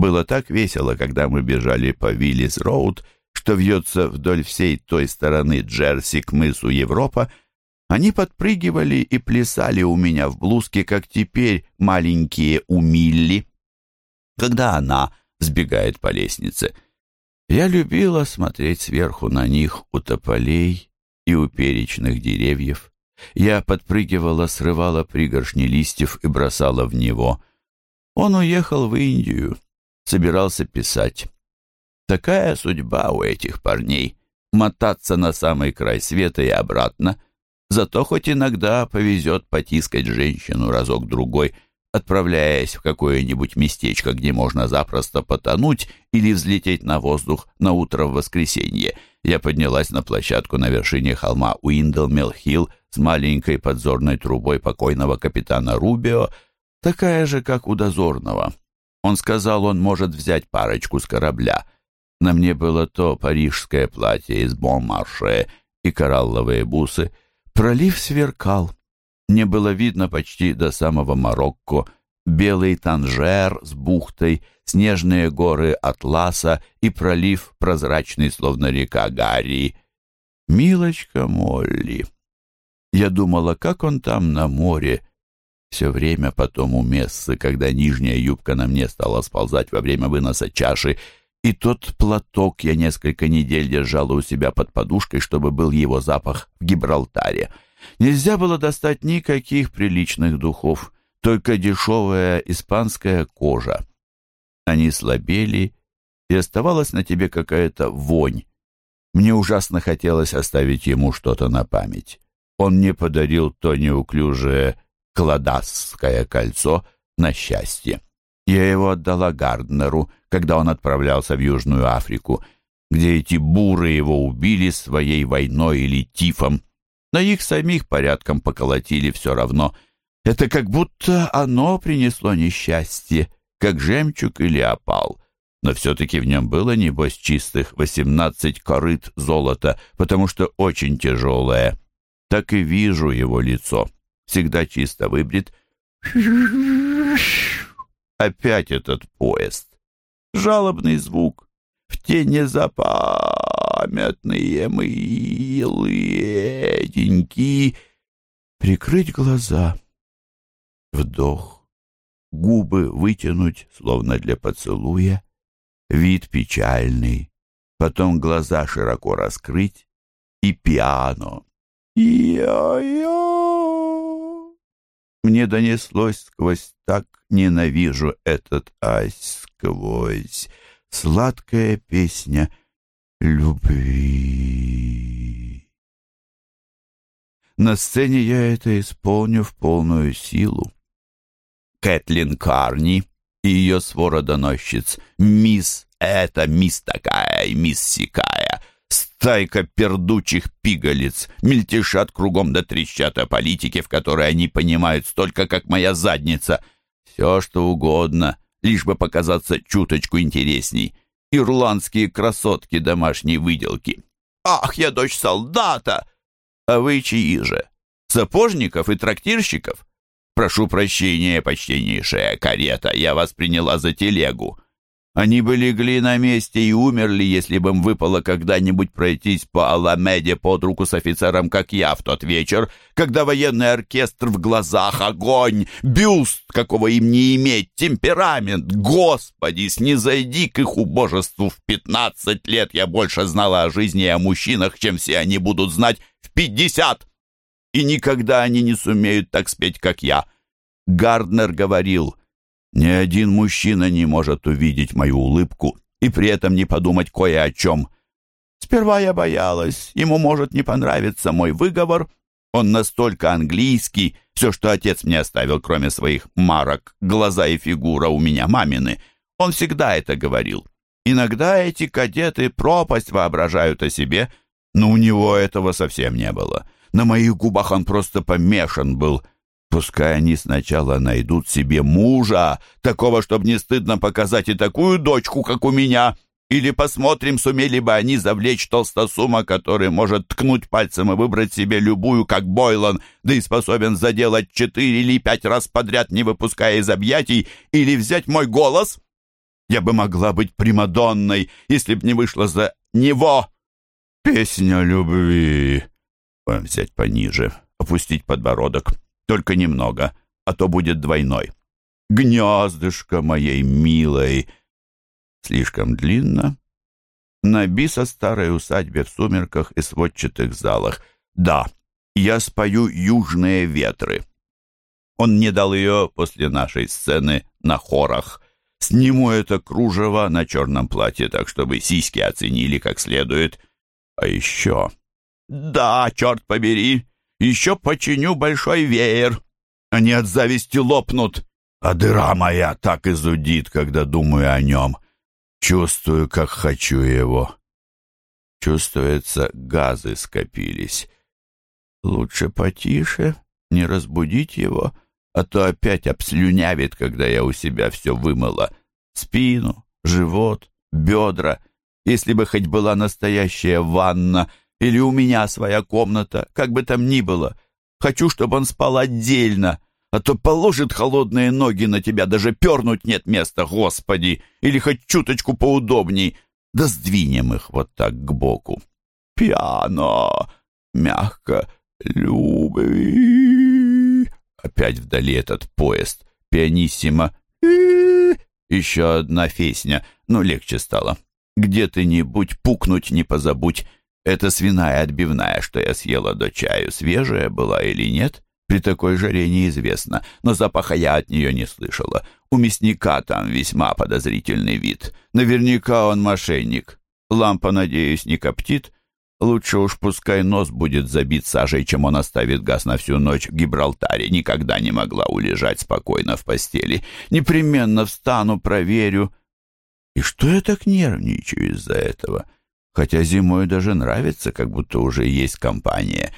Было так весело, когда мы бежали по Виллис-Роуд, что вьется вдоль всей той стороны Джерси к мысу Европа, они подпрыгивали и плясали у меня в блузке, как теперь маленькие у Милли. Когда она сбегает по лестнице, я любила смотреть сверху на них у тополей и у перечных деревьев. Я подпрыгивала, срывала пригоршни листьев и бросала в него. Он уехал в Индию, собирался писать. Такая судьба у этих парней — мотаться на самый край света и обратно. Зато хоть иногда повезет потискать женщину разок-другой, отправляясь в какое-нибудь местечко, где можно запросто потонуть или взлететь на воздух на утро в воскресенье. Я поднялась на площадку на вершине холма Уиндл-Мелхилл с маленькой подзорной трубой покойного капитана Рубио, такая же, как у дозорного. Он сказал, он может взять парочку с корабля — на мне было то парижское платье из бон-марше и коралловые бусы. Пролив сверкал. Мне было видно почти до самого Марокко белый Танжер с бухтой, снежные горы Атласа и пролив прозрачный, словно река Гарри. Милочка Молли. Я думала, как он там на море. Все время потом у Мессы, когда нижняя юбка на мне стала сползать во время выноса чаши, и тот платок я несколько недель держала у себя под подушкой, чтобы был его запах в Гибралтаре. Нельзя было достать никаких приличных духов, только дешевая испанская кожа. Они слабели, и оставалась на тебе какая-то вонь. Мне ужасно хотелось оставить ему что-то на память. Он мне подарил то неуклюжее кладасское кольцо на счастье. Я его отдала Гарднеру, когда он отправлялся в Южную Африку, где эти буры его убили своей войной или тифом. На их самих порядком поколотили все равно. Это как будто оно принесло несчастье, как жемчуг или опал. Но все-таки в нем было, небось, чистых восемнадцать корыт золота, потому что очень тяжелое. Так и вижу его лицо, всегда чисто выбрит. Опять этот поезд. Жалобный звук. В те незапамятные милые деньки. Прикрыть глаза. Вдох. Губы вытянуть, словно для поцелуя. Вид печальный. Потом глаза широко раскрыть. И пиано. Я-я. Мне донеслось сквозь так ненавижу этот ась сквозь. Сладкая песня любви. На сцене я это исполню в полную силу. Кэтлин Карни и ее свора доносчиц, мисс это, мисс такая мисс сякая, стайка пердучих пигалиц, мельтешат кругом да трещат о политике, в которой они понимают столько, как моя задница — все, что угодно, лишь бы показаться чуточку интересней. Ирландские красотки домашней выделки. Ах, я дочь солдата! А вы чьи же? Сапожников и трактирщиков? Прошу прощения, почтеннейшая карета, я вас приняла за телегу. Они бы легли на месте и умерли, если бы им выпало когда-нибудь пройтись по Аламеде под руку с офицером, как я в тот вечер, когда военный оркестр в глазах, огонь, бюст, какого им не иметь, темперамент. Господи, снизойди к их убожеству. В пятнадцать лет я больше знала о жизни и о мужчинах, чем все они будут знать в пятьдесят. И никогда они не сумеют так спеть, как я. Гарднер говорил — ни один мужчина не может увидеть мою улыбку и при этом не подумать кое о чем. Сперва я боялась, ему может не понравиться мой выговор. Он настолько английский, все, что отец мне оставил, кроме своих марок, глаза и фигура у меня мамины. Он всегда это говорил. Иногда эти кадеты пропасть воображают о себе, но у него этого совсем не было. На моих губах он просто помешан был — Пускай они сначала найдут себе мужа, такого, чтобы не стыдно показать и такую дочку, как у меня. Или посмотрим, сумели бы они завлечь толстосума, который может ткнуть пальцем и выбрать себе любую, как Бойлан, да и способен заделать четыре или пять раз подряд, не выпуская из объятий, или взять мой голос. Я бы могла быть Примадонной, если б не вышла за него. Песня любви. Будем взять пониже, опустить подбородок. Только немного, а то будет двойной. Гнездышко моей милой. Слишком длинно. На бис старой усадьбе в сумерках и сводчатых залах. Да, я спою «Южные ветры». Он не дал ее после нашей сцены на хорах. Сниму это кружево на черном платье, так чтобы сиськи оценили как следует. А еще... Да, черт побери, еще починю большой веер. Они от зависти лопнут, а дыра моя так изудит, когда думаю о нем. Чувствую, как хочу его. Чувствуется, газы скопились. Лучше потише, не разбудить его, а то опять обслюнявит, когда я у себя все вымыла. Спину, живот, бедра. Если бы хоть была настоящая ванна или у меня своя комната, как бы там ни было. Хочу, чтобы он спал отдельно, а то положит холодные ноги на тебя, даже пернуть нет места, господи, или хоть чуточку поудобней. Да сдвинем их вот так к боку. Пиано, мягко, любви. Опять вдали этот поезд. Пианиссимо. Еще одна песня, но легче стало. Где ты не будь, пукнуть не позабудь. Это свиная отбивная, что я съела до чаю, свежая была или нет, при такой жаре неизвестно, но запаха я от нее не слышала. У мясника там весьма подозрительный вид. Наверняка он мошенник. Лампа, надеюсь, не коптит, Лучше уж пускай нос будет забит сажей, чем он оставит газ на всю ночь в Гибралтаре. Никогда не могла улежать спокойно в постели. Непременно встану, проверю. И что я так нервничаю из-за этого? Хотя зимой даже нравится, как будто уже есть компания.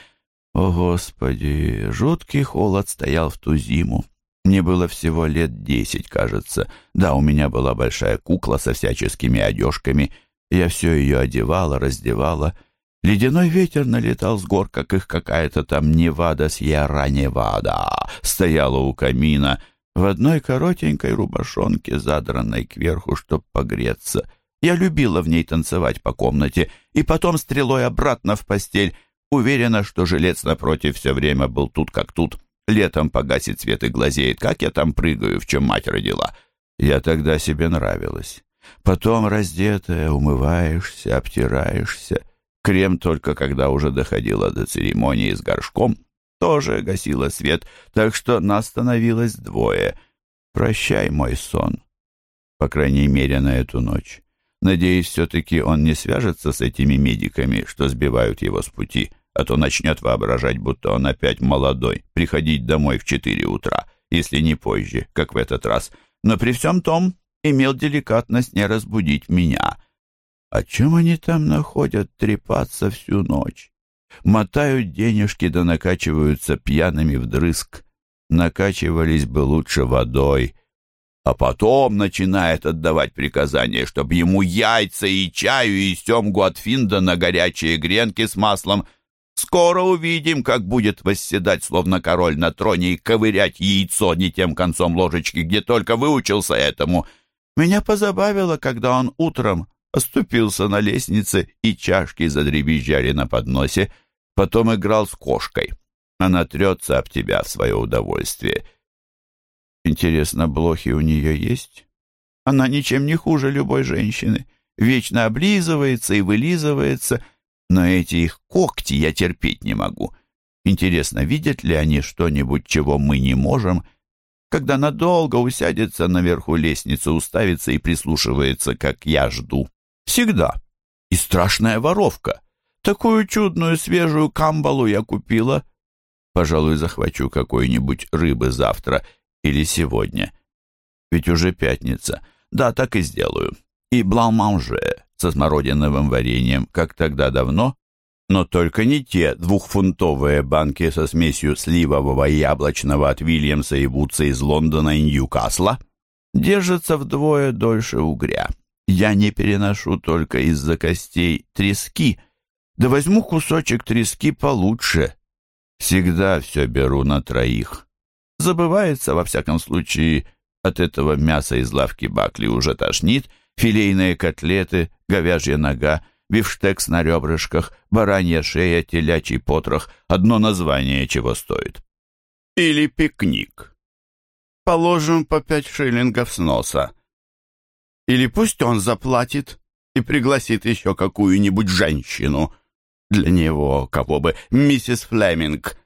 О, Господи, жуткий холод стоял в ту зиму. Мне было всего лет десять, кажется. Да, у меня была большая кукла со всяческими одежками. Я все ее одевала, раздевала — Ледяной ветер налетал с гор, как их какая-то там Невада Сьерра-Невада. Стояла у камина в одной коротенькой рубашонке, задранной кверху, чтоб погреться. Я любила в ней танцевать по комнате и потом стрелой обратно в постель. Уверена, что жилец напротив все время был тут как тут. Летом погасит свет и глазеет, как я там прыгаю, в чем мать родила. Я тогда себе нравилась. Потом раздетая умываешься, обтираешься — Крем только когда уже доходила до церемонии с горшком, тоже гасила свет, так что нас становилось двое. Прощай, мой сон. По крайней мере, на эту ночь. Надеюсь, все-таки он не свяжется с этими медиками, что сбивают его с пути, а то начнет воображать, будто он опять молодой, приходить домой в четыре утра, если не позже, как в этот раз. Но при всем том имел деликатность не разбудить меня — о чем они там находят трепаться всю ночь? Мотают денежки да накачиваются пьяными вдрызг. Накачивались бы лучше водой. А потом начинает отдавать приказания, чтобы ему яйца и чаю и семгу от финда на горячие гренки с маслом. Скоро увидим, как будет восседать, словно король на троне, и ковырять яйцо не тем концом ложечки, где только выучился этому. Меня позабавило, когда он утром оступился на лестнице, и чашки задребезжали на подносе. Потом играл с кошкой. Она трется об тебя в свое удовольствие. Интересно, блохи у нее есть? Она ничем не хуже любой женщины. Вечно облизывается и вылизывается, но эти их когти я терпеть не могу. Интересно, видят ли они что-нибудь, чего мы не можем, когда надолго усядется наверху лестницы, уставится и прислушивается, как я жду. Всегда. И страшная воровка. Такую чудную свежую камбалу я купила. Пожалуй, захвачу какой-нибудь рыбы завтра или сегодня. Ведь уже пятница. Да, так и сделаю. И блан-манже со смородиновым вареньем, как тогда давно, но только не те двухфунтовые банки со смесью сливового и яблочного от Вильямса и Вудса из Лондона и Ньюкасла. Держатся вдвое дольше угря. Я не переношу только из-за костей трески, да возьму кусочек трески получше. Всегда все беру на троих. Забывается, во всяком случае, От этого мяса из лавки Бакли уже тошнит, филейные котлеты, говяжья нога, бифштекс на ребрышках, баранья шея, телячий потрох, одно название чего стоит. Или пикник. Положим по пять шиллингов с носа. Или пусть он заплатит и пригласит еще какую-нибудь женщину. Для него, кого бы, миссис Флеминг.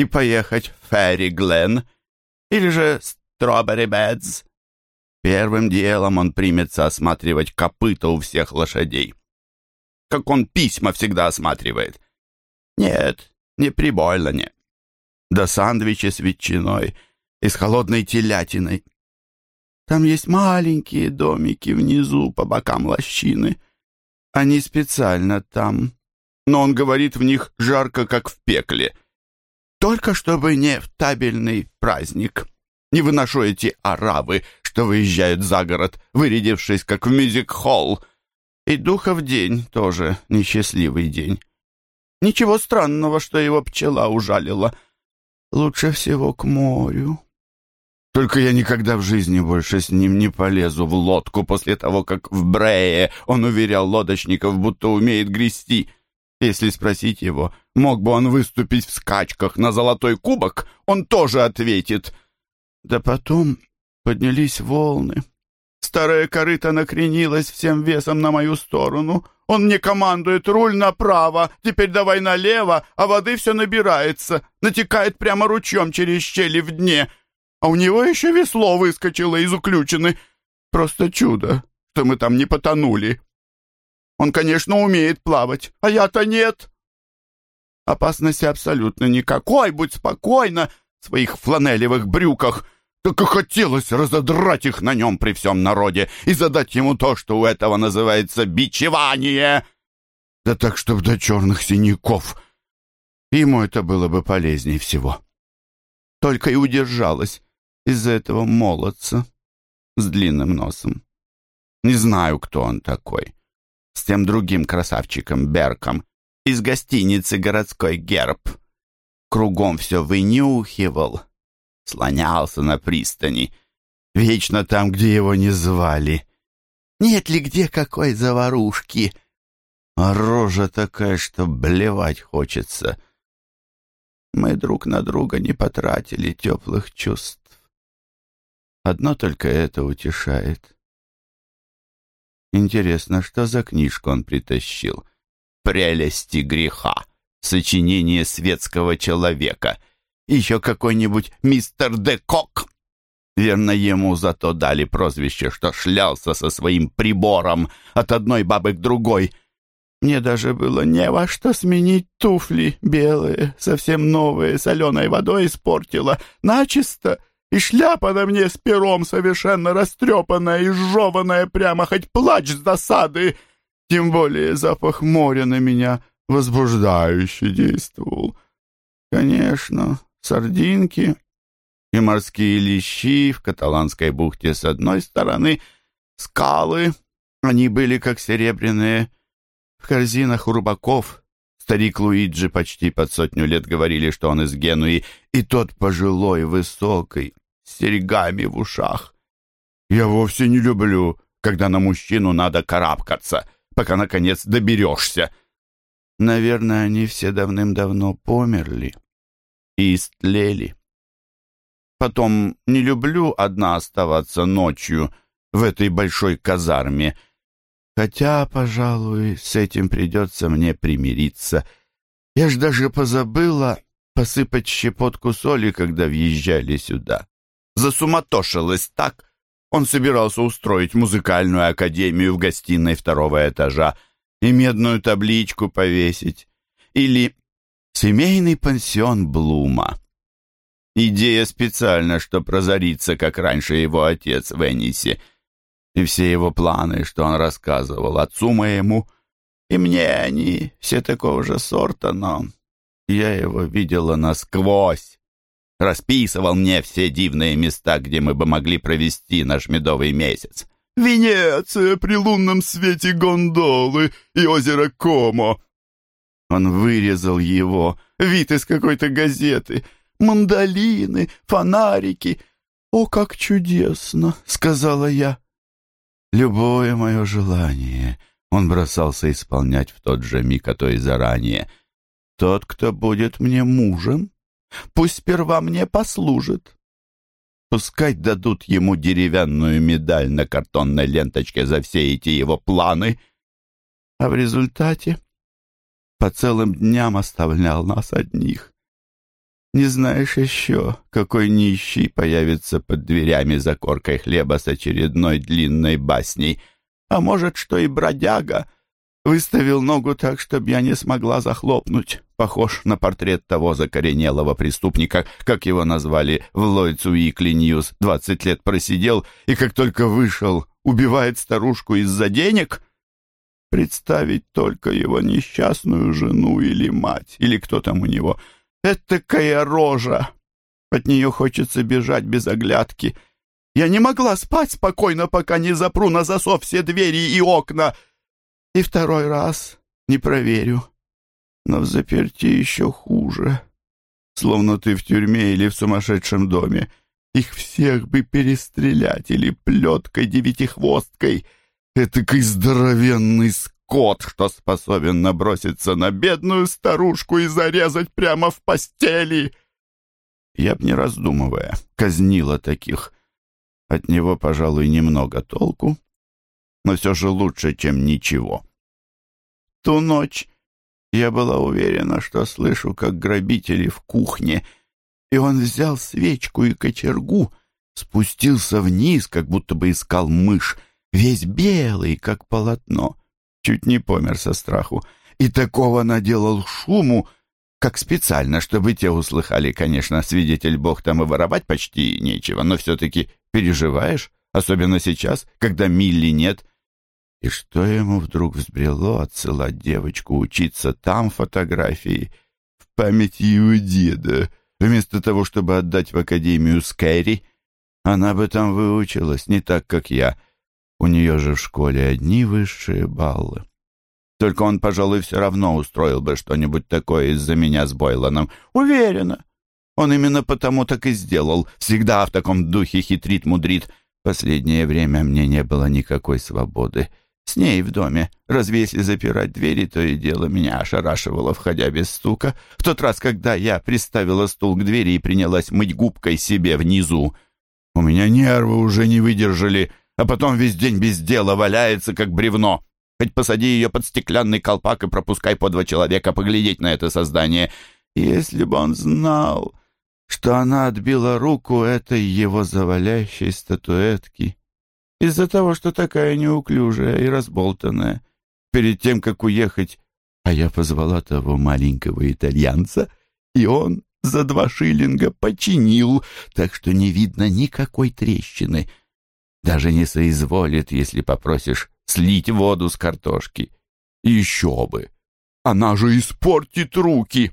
И поехать в Ферри Глен. Или же Стробери Бэдс. Первым делом он примется осматривать копыта у всех лошадей как он письма всегда осматривает. Нет, не при Бойлоне. Да сандвичи с ветчиной и с холодной телятиной. Там есть маленькие домики внизу по бокам лощины. Они специально там. Но он говорит, в них жарко, как в пекле. Только чтобы не в табельный праздник. Не выношу эти арабы, что выезжают за город, вырядившись, как в мюзик-холл. И духов день тоже несчастливый день. Ничего странного, что его пчела ужалила. Лучше всего к морю. Только я никогда в жизни больше с ним не полезу в лодку после того, как в Брее он уверял лодочников, будто умеет грести. Если спросить его, мог бы он выступить в скачках на золотой кубок, он тоже ответит. Да потом поднялись волны. Старая корыта накренилась всем весом на мою сторону. Он мне командует руль направо, теперь давай налево, а воды все набирается, натекает прямо ручьем через щели в дне. А у него еще весло выскочило из уключины. Просто чудо, что мы там не потонули. Он, конечно, умеет плавать, а я-то нет. Опасности абсолютно никакой, будь спокойна в своих фланелевых брюках — так и хотелось разодрать их на нем при всем народе и задать ему то, что у этого называется бичевание. Да так, чтобы до черных синяков. Ему это было бы полезнее всего. Только и удержалась из-за этого молодца с длинным носом. Не знаю, кто он такой. С тем другим красавчиком Берком из гостиницы «Городской герб». Кругом все вынюхивал, слонялся на пристани, вечно там, где его не звали. Нет ли где какой заварушки? А рожа такая, что блевать хочется. Мы друг на друга не потратили теплых чувств. Одно только это утешает. Интересно, что за книжку он притащил? «Прелести греха. Сочинение светского человека» еще какой-нибудь мистер Декок. Верно, ему зато дали прозвище, что шлялся со своим прибором от одной бабы к другой. Мне даже было не во что сменить туфли белые, совсем новые, соленой водой испортила, начисто, и шляпа на мне с пером совершенно растрепанная и сжеванная прямо, хоть плач с досады. Тем более запах моря на меня возбуждающе действовал. Конечно, сардинки и морские лещи в каталанской бухте с одной стороны, скалы, они были как серебряные, в корзинах у рыбаков. Старик Луиджи почти под сотню лет говорили, что он из Генуи, и тот пожилой, высокий, с серьгами в ушах. Я вовсе не люблю, когда на мужчину надо карабкаться, пока, наконец, доберешься. Наверное, они все давным-давно померли и истлели. Потом не люблю одна оставаться ночью в этой большой казарме, хотя, пожалуй, с этим придется мне примириться. Я ж даже позабыла посыпать щепотку соли, когда въезжали сюда. Засуматошилась так. Он собирался устроить музыкальную академию в гостиной второго этажа и медную табличку повесить. Или Семейный пансион Блума. Идея специально, что прозориться, как раньше его отец в Эннисе. И все его планы, что он рассказывал отцу моему. И мне они все такого же сорта, но я его видела насквозь. Расписывал мне все дивные места, где мы бы могли провести наш медовый месяц. Венеция при лунном свете гондолы и озеро Комо, он вырезал его, вид из какой-то газеты. Мандолины, фонарики. «О, как чудесно!» — сказала я. Любое мое желание он бросался исполнять в тот же миг, а то и заранее. Тот, кто будет мне мужем, пусть сперва мне послужит. Пускай дадут ему деревянную медаль на картонной ленточке за все эти его планы. А в результате по целым дням оставлял нас одних. Не знаешь еще, какой нищий появится под дверями за коркой хлеба с очередной длинной басней. А может, что и бродяга выставил ногу так, чтобы я не смогла захлопнуть. Похож на портрет того закоренелого преступника, как его назвали в Lloyd's Weekly News. Двадцать лет просидел, и как только вышел, убивает старушку из-за денег. Представить только его несчастную жену или мать, или кто там у него — Этакая рожа! От нее хочется бежать без оглядки. Я не могла спать спокойно, пока не запру на засов все двери и окна. И второй раз не проверю. Но в заперти еще хуже. Словно ты в тюрьме или в сумасшедшем доме. Их всех бы перестрелять или плеткой девятихвосткой. Этакой здоровенный скот кот, что способен наброситься на бедную старушку и зарезать прямо в постели. Я б, не раздумывая, казнила таких. От него, пожалуй, немного толку, но все же лучше, чем ничего. Ту ночь я была уверена, что слышу, как грабители в кухне, и он взял свечку и кочергу, спустился вниз, как будто бы искал мышь, весь белый, как полотно чуть не помер со страху. И такого наделал шуму, как специально, чтобы те услыхали, конечно, свидетель Бог там и воровать почти нечего, но все-таки переживаешь, особенно сейчас, когда Милли нет. И что ему вдруг взбрело отсылать девочку учиться там фотографии в память его деда, вместо того, чтобы отдать в академию Скэри? Она бы там выучилась, не так, как я — у нее же в школе одни высшие баллы. Только он, пожалуй, все равно устроил бы что-нибудь такое из-за меня с Бойланом. Уверена. Он именно потому так и сделал. Всегда в таком духе хитрит, мудрит. Последнее время мне не было никакой свободы. С ней в доме. Разве если запирать двери, то и дело меня ошарашивало, входя без стука. В тот раз, когда я приставила стул к двери и принялась мыть губкой себе внизу. У меня нервы уже не выдержали а потом весь день без дела валяется, как бревно. Хоть посади ее под стеклянный колпак и пропускай по два человека поглядеть на это создание. Если бы он знал, что она отбила руку этой его заваляющей статуэтки из-за того, что такая неуклюжая и разболтанная. Перед тем, как уехать, а я позвала того маленького итальянца, и он за два шиллинга починил, так что не видно никакой трещины — даже не соизволит, если попросишь слить воду с картошки. Еще бы! Она же испортит руки!»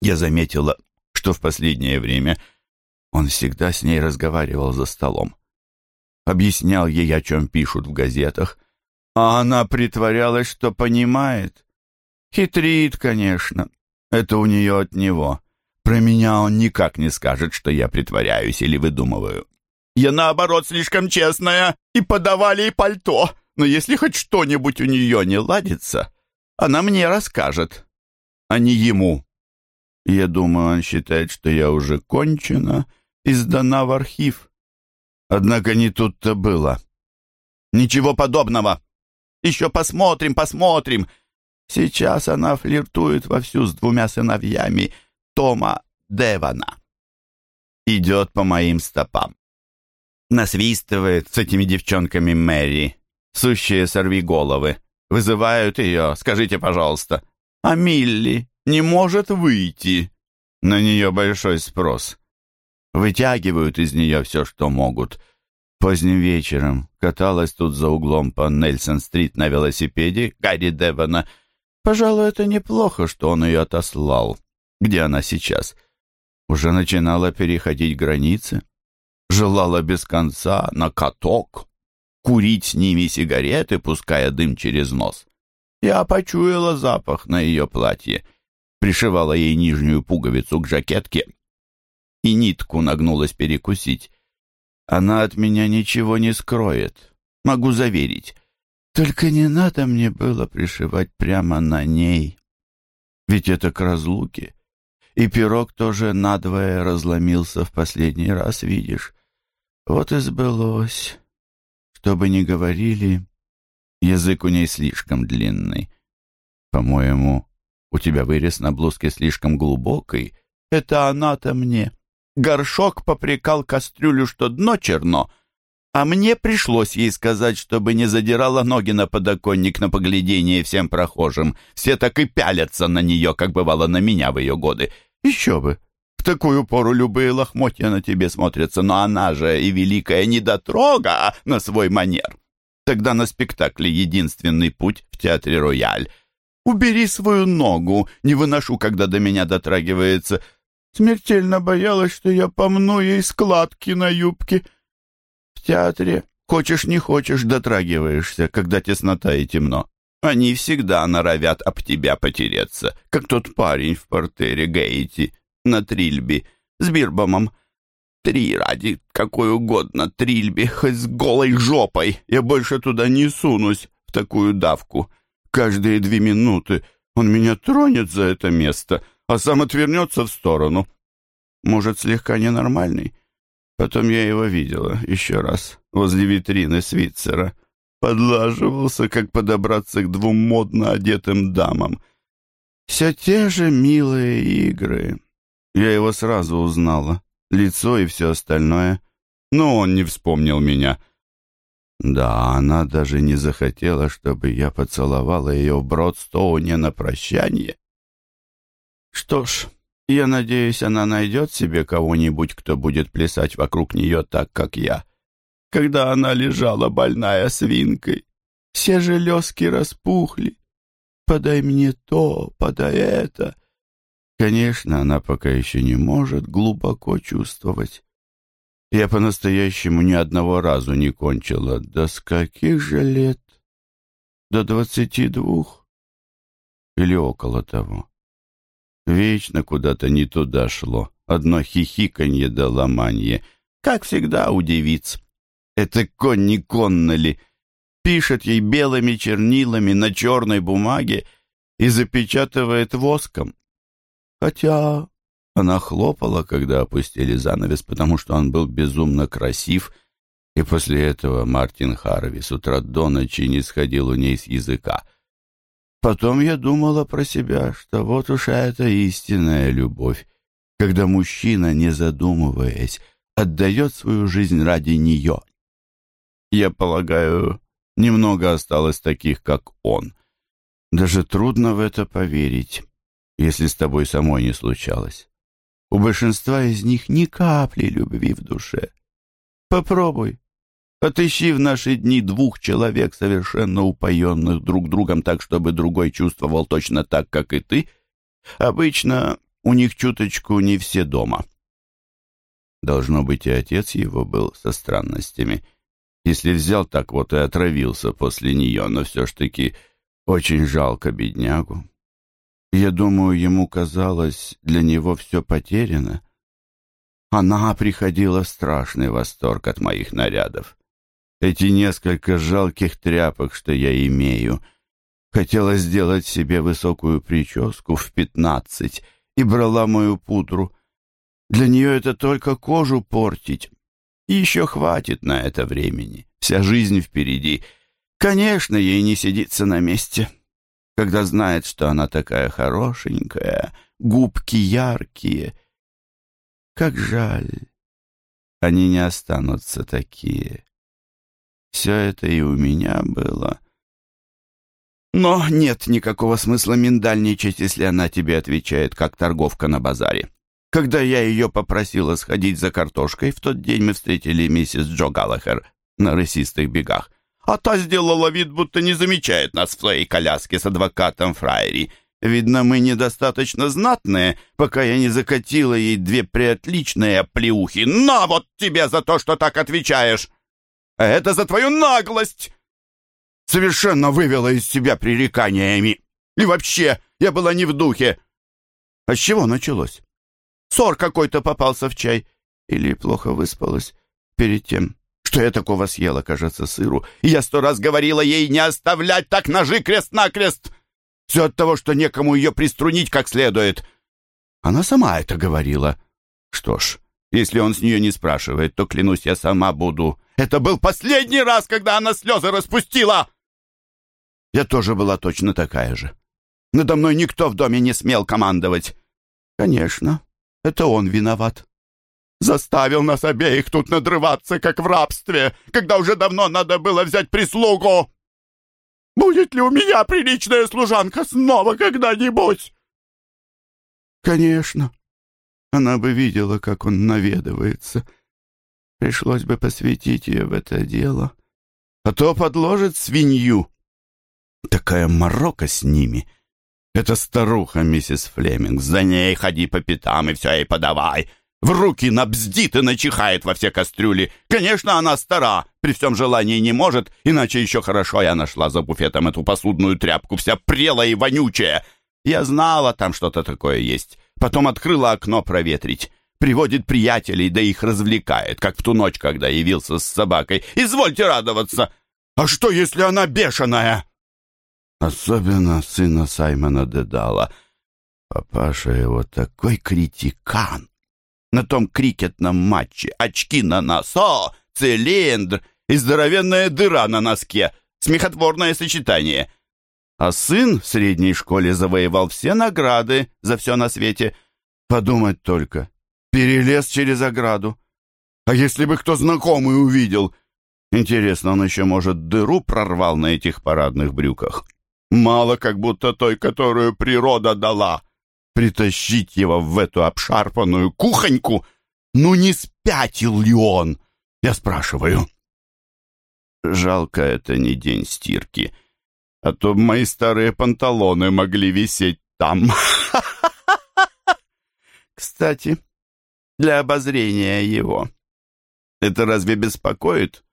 Я заметила, что в последнее время он всегда с ней разговаривал за столом. Объяснял ей, о чем пишут в газетах, а она притворялась, что понимает. Хитрит, конечно. Это у нее от него. Про меня он никак не скажет, что я притворяюсь или выдумываю. Я, наоборот, слишком честная, и подавали и пальто. Но если хоть что-нибудь у нее не ладится, она мне расскажет, а не ему. Я думаю, он считает, что я уже кончена и сдана в архив. Однако не тут-то было. Ничего подобного. Еще посмотрим, посмотрим. Сейчас она флиртует вовсю с двумя сыновьями Тома Девана. Идет по моим стопам насвистывает с этими девчонками Мэри. Сущие сорвиголовы. Вызывают ее, скажите, пожалуйста. А Милли не может выйти. На нее большой спрос. Вытягивают из нее все, что могут. Поздним вечером каталась тут за углом по Нельсон-стрит на велосипеде Гарри Девона. Пожалуй, это неплохо, что он ее отослал. Где она сейчас? Уже начинала переходить границы желала без конца на каток, курить с ними сигареты, пуская дым через нос. Я почуяла запах на ее платье, пришивала ей нижнюю пуговицу к жакетке и нитку нагнулась перекусить. Она от меня ничего не скроет, могу заверить. Только не надо мне было пришивать прямо на ней. Ведь это к разлуке. И пирог тоже надвое разломился в последний раз, видишь. Вот и сбылось. Что бы ни говорили, язык у ней слишком длинный. По-моему, у тебя вырез на блузке слишком глубокий. Это она-то мне. Горшок попрекал кастрюлю, что дно черно, а мне пришлось ей сказать, чтобы не задирала ноги на подоконник на поглядение всем прохожим. Все так и пялятся на нее, как бывало на меня в ее годы. Еще бы! В такую пору любые лохмотья на тебе смотрятся, но она же и великая недотрога на свой манер. Тогда на спектакле «Единственный путь» в театре «Рояль» Убери свою ногу, не выношу, когда до меня дотрагивается. Смертельно боялась, что я помну ей складки на юбке. В театре, хочешь не хочешь, дотрагиваешься, когда теснота и темно. Они всегда норовят об тебя потереться, как тот парень в портере Гейти на трильбе с Бирбомом. Три ради какой угодно трильбе, хоть с голой жопой. Я больше туда не сунусь в такую давку. Каждые две минуты он меня тронет за это место, а сам отвернется в сторону. Может, слегка ненормальный? Потом я его видела еще раз возле витрины Свитцера. Подлаживался, как подобраться к двум модно одетым дамам. Все те же милые игры. Я его сразу узнала. Лицо и все остальное. Но он не вспомнил меня — да, она даже не захотела, чтобы я поцеловала ее в Бродстоуне на прощание. Что ж, я надеюсь, она найдет себе кого-нибудь, кто будет плясать вокруг нее так, как я. Когда она лежала больная свинкой, все железки распухли. Подай мне то, подай это. Конечно, она пока еще не может глубоко чувствовать. Я по-настоящему ни одного разу не кончила. До скольких же лет? До двадцати двух? Или около того? Вечно куда-то не туда шло. Одно хихиканье да ломанье. Как всегда у девиц. Это конь не конно ли? Пишет ей белыми чернилами на черной бумаге и запечатывает воском. Хотя она хлопала, когда опустили занавес, потому что он был безумно красив, и после этого Мартин Харви с утра до ночи не сходил у ней с языка. Потом я думала про себя, что вот уж это истинная любовь, когда мужчина, не задумываясь, отдает свою жизнь ради нее. Я полагаю, немного осталось таких, как он. Даже трудно в это поверить, если с тобой самой не случалось. У большинства из них ни капли любви в душе. Попробуй. Отыщи в наши дни двух человек, совершенно упоенных друг другом так, чтобы другой чувствовал точно так, как и ты. Обычно у них чуточку не все дома. Должно быть, и отец его был со странностями. Если взял так вот и отравился после нее, но все ж таки очень жалко беднягу. Я думаю, ему казалось, для него все потеряно. Она приходила в страшный восторг от моих нарядов. Эти несколько жалких тряпок, что я имею. Хотела сделать себе высокую прическу в пятнадцать и брала мою пудру. Для нее это только кожу портить. И еще хватит на это времени. Вся жизнь впереди. Конечно, ей не сидится на месте когда знает, что она такая хорошенькая, губки яркие. Как жаль, они не останутся такие. Все это и у меня было. Но нет никакого смысла миндальничать, если она тебе отвечает, как торговка на базаре. Когда я ее попросила сходить за картошкой, в тот день мы встретили миссис Джо Галлахер на рысистых бегах а та сделала вид, будто не замечает нас в своей коляске с адвокатом Фрайри. Видно, мы недостаточно знатные, пока я не закатила ей две приотличные оплеухи. На вот тебе за то, что так отвечаешь! А это за твою наглость! Совершенно вывела из себя пререканиями. И вообще, я была не в духе. А с чего началось? Сор какой-то попался в чай. Или плохо выспалась. перед тем, что я такого съела, кажется, сыру. И я сто раз говорила ей не оставлять так ножи крест-накрест. Все от того, что некому ее приструнить как следует. Она сама это говорила. Что ж, если он с нее не спрашивает, то, клянусь, я сама буду. Это был последний раз, когда она слезы распустила. Я тоже была точно такая же. Надо мной никто в доме не смел командовать. Конечно, это он виноват. Заставил нас обеих тут надрываться, как в рабстве, когда уже давно надо было взять прислугу. Будет ли у меня приличная служанка снова когда-нибудь? Конечно. Она бы видела, как он наведывается. Пришлось бы посвятить ее в это дело. А то подложит свинью. Такая морока с ними. Это старуха, миссис Флеминг. За ней ходи по пятам и все ей подавай. В руки набздит и начихает во все кастрюли. Конечно, она стара, при всем желании не может, иначе еще хорошо я нашла за буфетом эту посудную тряпку, вся прелая и вонючая. Я знала, там что-то такое есть. Потом открыла окно проветрить. Приводит приятелей, да их развлекает, как в ту ночь, когда явился с собакой. Извольте радоваться. А что, если она бешеная? Особенно сына Саймона Дедала. Папаша его такой критикан. На том крикетном матче очки на носо, цилиндр и здоровенная дыра на носке. Смехотворное сочетание. А сын в средней школе завоевал все награды за все на свете. Подумать только. Перелез через ограду. А если бы кто знакомый увидел? Интересно, он еще, может, дыру прорвал на этих парадных брюках? Мало как будто той, которую природа дала. Притащить его в эту обшарпанную кухоньку? Ну не спятил ли он? Я спрашиваю. Жалко, это не день стирки. А то мои старые панталоны могли висеть там. Кстати, для обозрения его. Это разве беспокоит?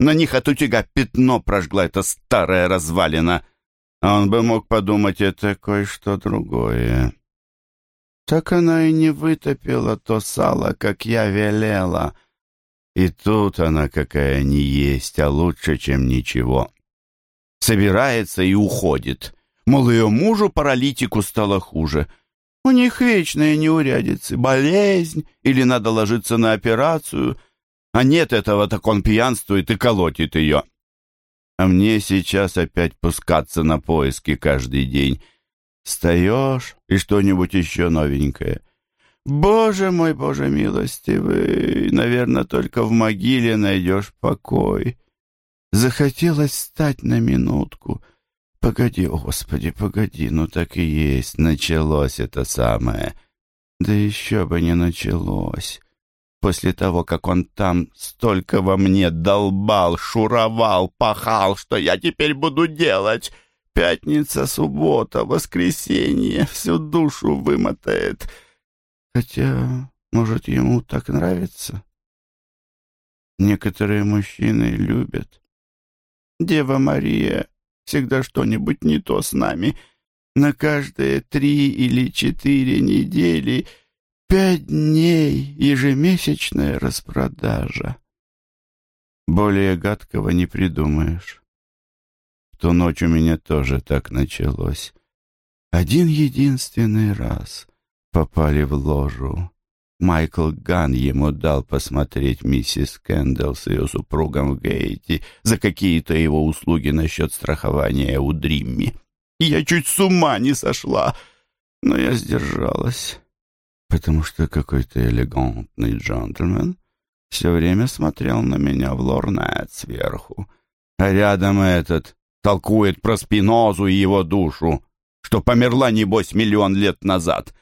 На них от утюга пятно прожгла эта старая развалина. А он бы мог подумать, это кое-что другое. Так она и не вытопила то сало, как я велела. И тут она какая не есть, а лучше, чем ничего. Собирается и уходит. Мол, ее мужу-паралитику стало хуже. У них вечные неурядицы, болезнь, или надо ложиться на операцию. А нет этого, так он пьянствует и колотит ее. А мне сейчас опять пускаться на поиски каждый день. Встаешь и что-нибудь еще новенькое. Боже мой, Боже милостивый, наверное, только в могиле найдешь покой. Захотелось встать на минутку. Погоди, Господи, погоди, ну так и есть, началось это самое. Да еще бы не началось после того, как он там столько во мне долбал, шуровал, пахал, что я теперь буду делать? Пятница, суббота, воскресенье всю душу вымотает. Хотя, может, ему так нравится? Некоторые мужчины любят. Дева Мария всегда что-нибудь не то с нами. На каждые три или четыре недели — Пять дней ежемесячная распродажа. Более гадкого не придумаешь. В ту ночь у меня тоже так началось. Один единственный раз попали в ложу. Майкл Ган ему дал посмотреть миссис Кэндалл с ее супругом в Гейти за какие-то его услуги насчет страхования у Дримми. Я чуть с ума не сошла, но я сдержалась потому что какой-то элегантный джентльмен все время смотрел на меня в лорнет сверху, а рядом этот толкует про Спинозу и его душу, что померла, небось, миллион лет назад.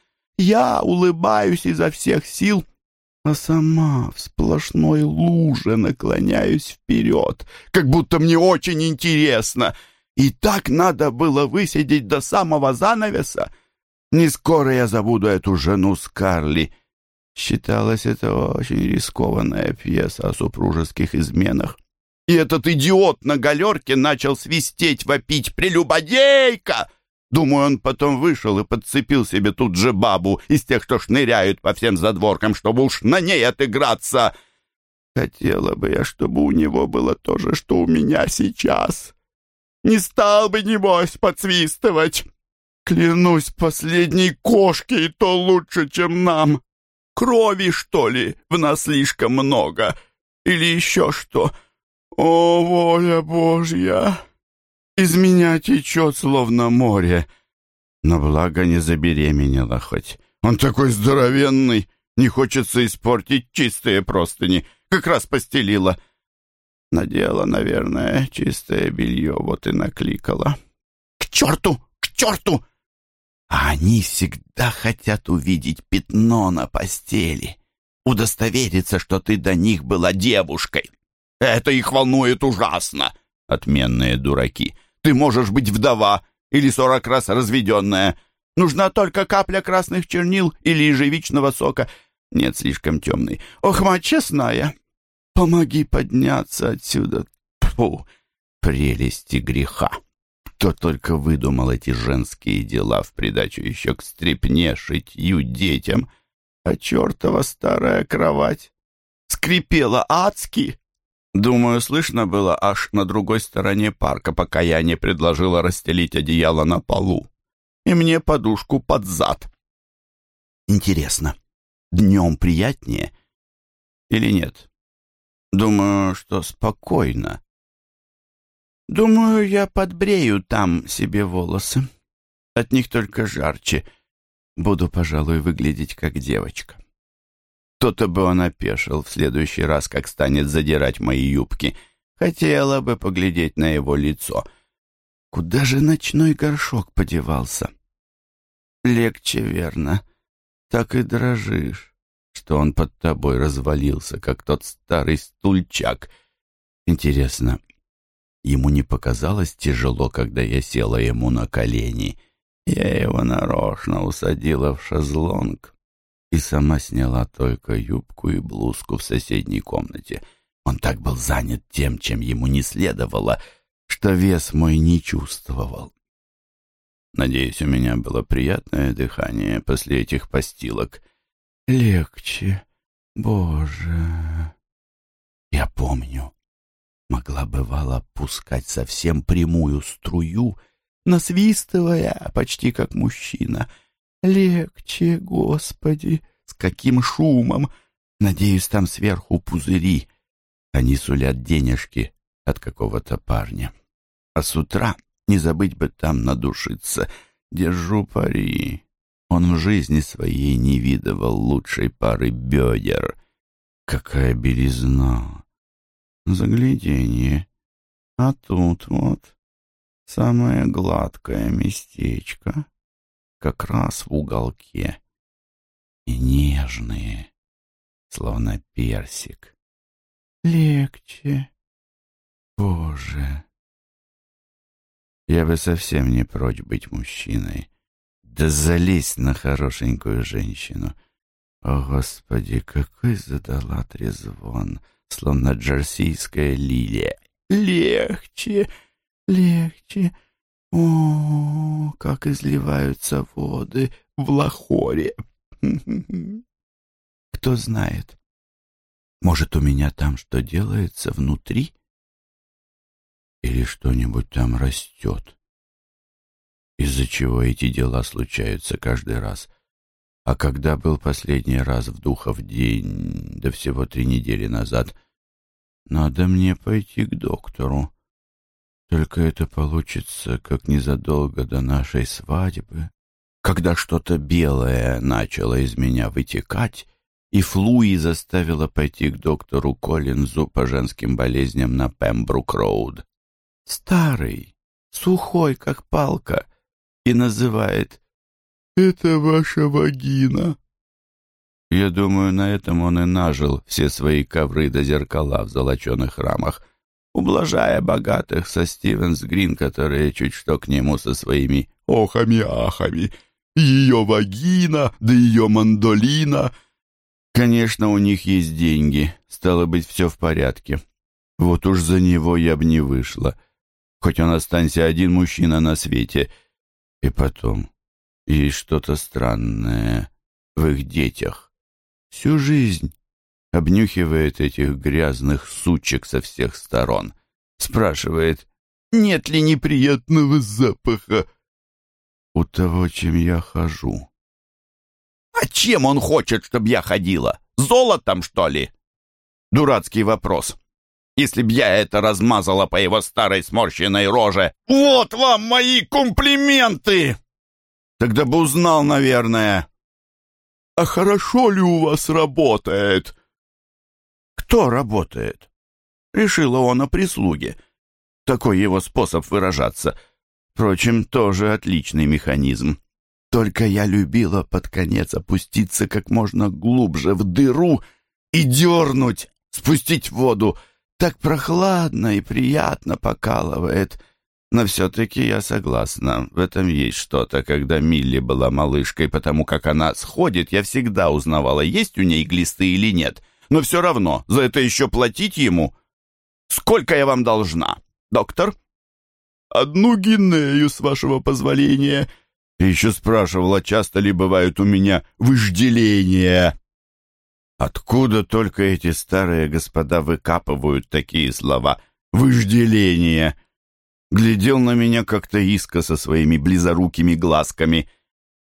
Я улыбаюсь изо всех сил, а сама в сплошной луже наклоняюсь вперед, как будто мне очень интересно. И так надо было высидеть до самого занавеса, не скоро я забуду эту жену Скарли. Считалось, это очень рискованная пьеса о супружеских изменах. И этот идиот на галерке начал свистеть, вопить «Прелюбодейка!» Думаю, он потом вышел и подцепил себе тут же бабу из тех, что шныряют по всем задворкам, чтобы уж на ней отыграться. Хотела бы я, чтобы у него было то же, что у меня сейчас. Не стал бы, небось, подсвистывать. Клянусь последней кошке, и то лучше, чем нам. Крови, что ли, в нас слишком много? Или еще что? О, воля Божья! Из меня течет, словно море. Но благо не забеременела хоть. Он такой здоровенный, не хочется испортить чистые простыни. Как раз постелила. Надела, наверное, чистое белье, вот и накликала. К черту! К черту! А они всегда хотят увидеть пятно на постели, удостовериться, что ты до них была девушкой. Это их волнует ужасно, отменные дураки. Ты можешь быть вдова или сорок раз разведенная. Нужна только капля красных чернил или ежевичного сока. Нет, слишком темный. Ох, мать честная, помоги подняться отсюда. Фу, прелести греха. Кто только выдумал эти женские дела в придачу еще к стрепне, шитью, детям. А чертова старая кровать скрипела адски. Думаю, слышно было аж на другой стороне парка, пока я не предложила расстелить одеяло на полу. И мне подушку под зад. Интересно, днем приятнее или нет? Думаю, что спокойно. Думаю, я подбрею там себе волосы. От них только жарче. Буду, пожалуй, выглядеть как девочка. То-то бы он опешил в следующий раз, как станет задирать мои юбки. Хотела бы поглядеть на его лицо. Куда же ночной горшок подевался? Легче, верно. Так и дрожишь, что он под тобой развалился, как тот старый стульчак. Интересно, Ему не показалось тяжело, когда я села ему на колени. Я его нарочно усадила в шезлонг и сама сняла только юбку и блузку в соседней комнате. Он так был занят тем, чем ему не следовало, что вес мой не чувствовал. Надеюсь, у меня было приятное дыхание после этих постилок. Легче, Боже. Я помню, могла бывало пускать совсем прямую струю, насвистывая почти как мужчина. «Легче, Господи! С каким шумом! Надеюсь, там сверху пузыри. Они сулят денежки от какого-то парня. А с утра не забыть бы там надушиться. Держу пари. Он в жизни своей не видывал лучшей пары бедер. Какая белизна! Загляденье. А тут вот самое гладкое местечко, как раз в уголке. И нежные, словно персик. Легче. Боже. Я бы совсем не прочь быть мужчиной. Да залезть на хорошенькую женщину. О, Господи, какой задала трезвон! словно джерсийская лилия. «Легче, легче! О, как изливаются воды в Лахоре! Кто знает, может, у меня там что делается внутри? Или что-нибудь там растет? Из-за чего эти дела случаются каждый раз?» А когда был последний раз в Духов день, да всего три недели назад, надо мне пойти к доктору. Только это получится, как незадолго до нашей свадьбы, когда что-то белое начало из меня вытекать, и Флуи заставила пойти к доктору Коллинзу по женским болезням на Пембрук-Роуд. Старый, сухой, как палка, и называет «Это ваша вагина». Я думаю, на этом он и нажил все свои ковры до зеркала в золоченых рамах, ублажая богатых со Стивенс Грин, которые чуть что к нему со своими охами-ахами. Ее вагина, да ее мандолина. Конечно, у них есть деньги, стало быть, все в порядке. Вот уж за него я б не вышла. Хоть он останься один мужчина на свете. И потом, есть что-то странное в их детях. Всю жизнь обнюхивает этих грязных сучек со всех сторон, спрашивает, нет ли неприятного запаха у того, чем я хожу. А чем он хочет, чтобы я ходила? Золотом, что ли? Дурацкий вопрос. Если б я это размазала по его старой сморщенной роже. Вот вам мои комплименты! Тогда бы узнал, наверное. А хорошо ли у вас работает? Кто работает? Решила он о прислуге. Такой его способ выражаться. Впрочем, тоже отличный механизм. Только я любила под конец опуститься как можно глубже в дыру и дернуть, спустить воду. Так прохладно и приятно покалывает. Но все-таки я согласна, в этом есть что-то. Когда Милли была малышкой, потому как она сходит, я всегда узнавала, есть у ней глисты или нет. Но все равно, за это еще платить ему. Сколько я вам должна, доктор? Одну гинею, с вашего позволения. И еще спрашивала, часто ли бывают у меня вожделения. Откуда только эти старые господа выкапывают такие слова «вожделение»? Глядел на меня как-то искоса своими близорукими глазками.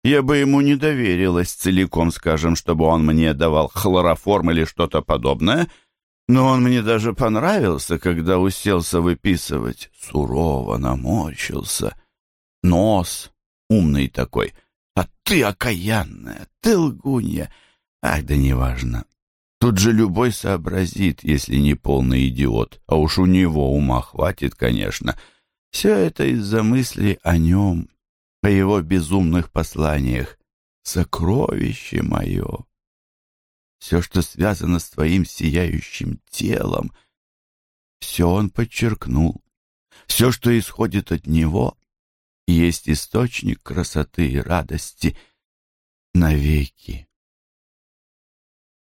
Я бы ему не доверилась целиком, скажем, чтобы он мне давал хлороформ или что-то подобное, но он мне даже понравился, когда уселся выписывать. Сурово наморщился. Нос, умный такой. А ты окаянная, ты лгунья. Ах, да неважно. Тут же любой сообразит, если не полный идиот. А уж у него ума хватит, конечно. Все это из-за мысли о нем, о его безумных посланиях. Сокровище мое! Все, что связано с твоим сияющим телом, все он подчеркнул. Все, что исходит от него, есть источник красоты и радости навеки.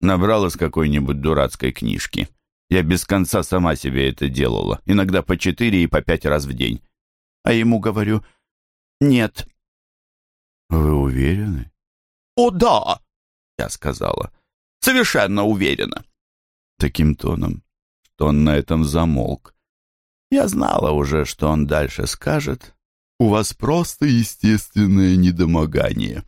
Набрал из какой-нибудь дурацкой книжки. Я без конца сама себе это делала, иногда по четыре и по пять раз в день. А ему говорю, нет. Вы уверены? О, да, я сказала. Совершенно уверена. Таким тоном, что он на этом замолк. Я знала уже, что он дальше скажет, у вас просто естественное недомогание.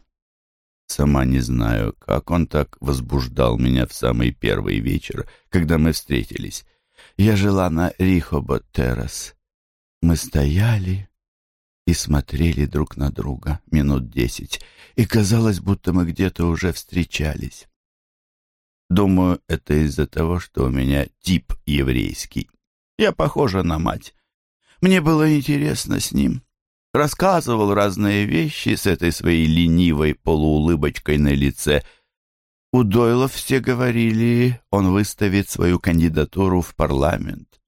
Сама не знаю, как он так возбуждал меня в самый первый вечер, когда мы встретились. Я жила на Рихобот-террас. Мы стояли и смотрели друг на друга минут десять, и казалось, будто мы где-то уже встречались. Думаю, это из-за того, что у меня тип еврейский. Я похожа на мать. Мне было интересно с ним рассказывал разные вещи с этой своей ленивой полуулыбочкой на лице. У Дойлов все говорили, он выставит свою кандидатуру в парламент.